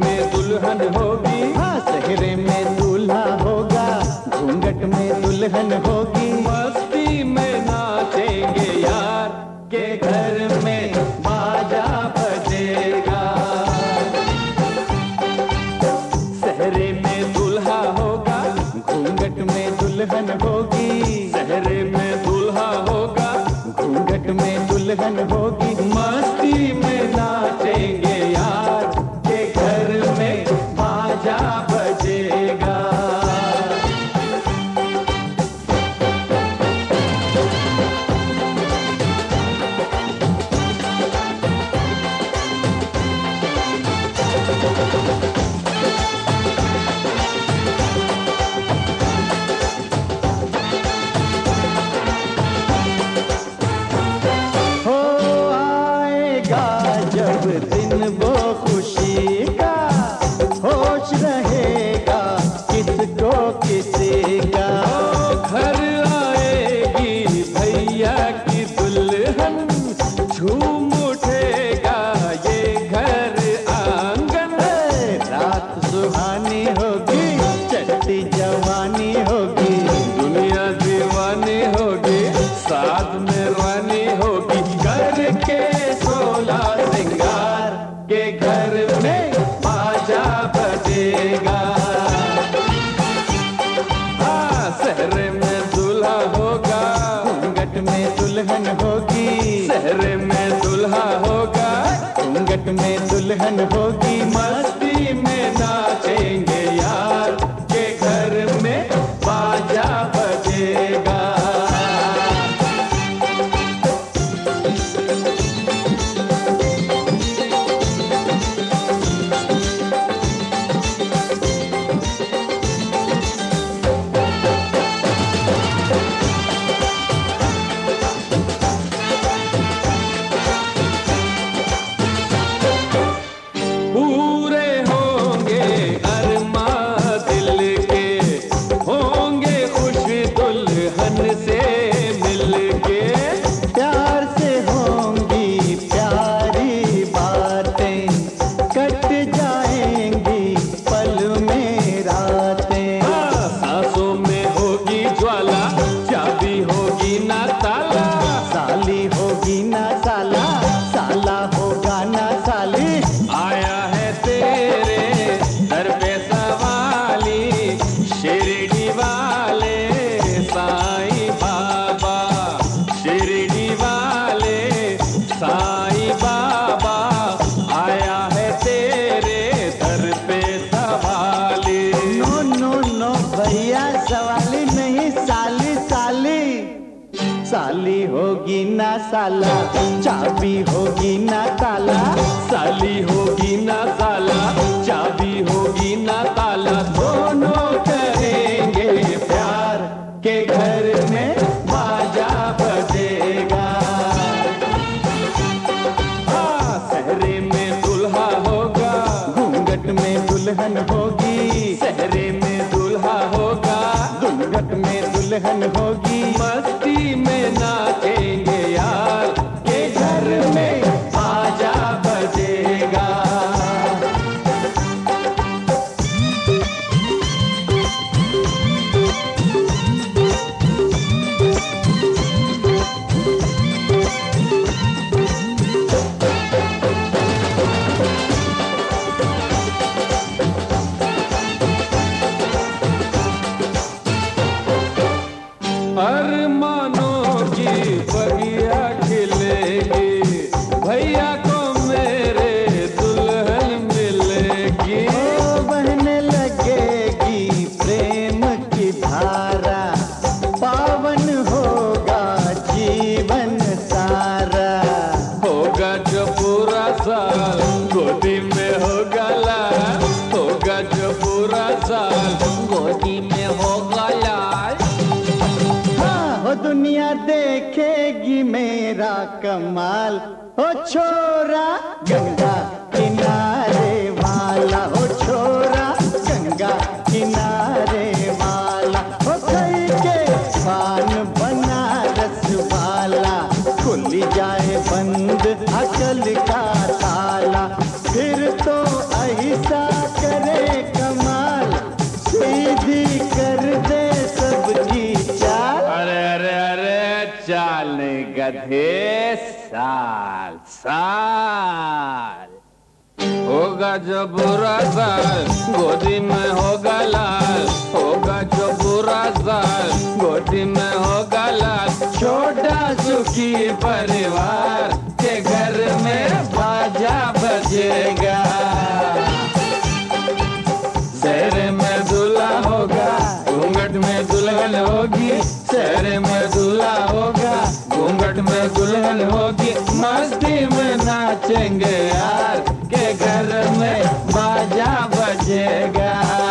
में दुल्हन होगी। हाँ सहरे में दूल्हा होगा। घूंघट में दुल्हन होगी। मस्ती में नाचेंगे यार के घर में बाजा बजेगा। सहरे में दूल्हा होगा। घूंघट में दुल्हन होगी। सहरे में दूल्हा होगा। घूंघट में दुल्हन होगी। मस्ती में नाचेंगे यार अनुभव की Oh, ना साला। चाबी होगी ना ताला साली होगी ना साला चाबी होगी ना ताला दोनों करेंगे प्यार के घर में बाजा बजेगा। हाँ सहरे में दुल्हा होगा। घूंघट में दुल्हन होगी। सहरे में दुल्हा होगा। घूंघट में दुल्हन होगी। मस्त देखेगी मेरा कमाल। ओ छोरा गंगा चाल साल साल। होगा जो बुरा साल, गोदी में होगा लाल। होगा जो बुरा साल, गोदी में होगा लाल। छोटा सुखी परिवार के घर में बाजा बजेगा। में दूल्हा होगा, घूंघट में दुल्हन होगी, शहर में दूल्हा होगा घूंघट में गुलहल होगी मस्ती में नाचेंगे यार के घर में बाजा बजेगा।